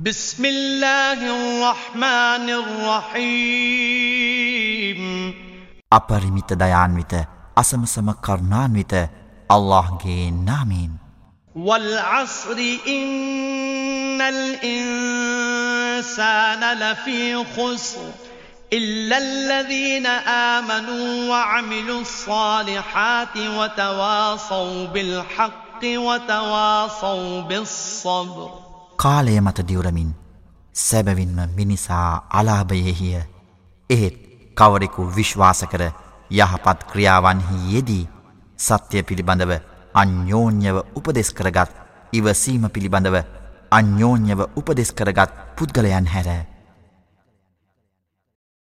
بسم الله الرحمن الرحيم. أبرمت ديان ميت أسم سمكرنان ميت الله جين نامين والعصر إن الإنسان لفي خسر إلا الذين آمنوا وعملوا الصالحات وتواصوا بالحق وتواصوا بالصبر. කාලය මත දිවරමින් සැබවින්ම මිනිසා අලාභයෙහිය. එහෙත් කවරෙකු විශ්වාස කර යහපත් ක්‍රියාවන්හි යෙදී සත්‍යය පිළිබඳව අන්‍යෝන්‍යව උපදෙස් කරගත් ඉවසීම පිළිබඳව අන්‍යෝන්‍යව උපදෙස් කරගත් පුද්ගලයන් හැර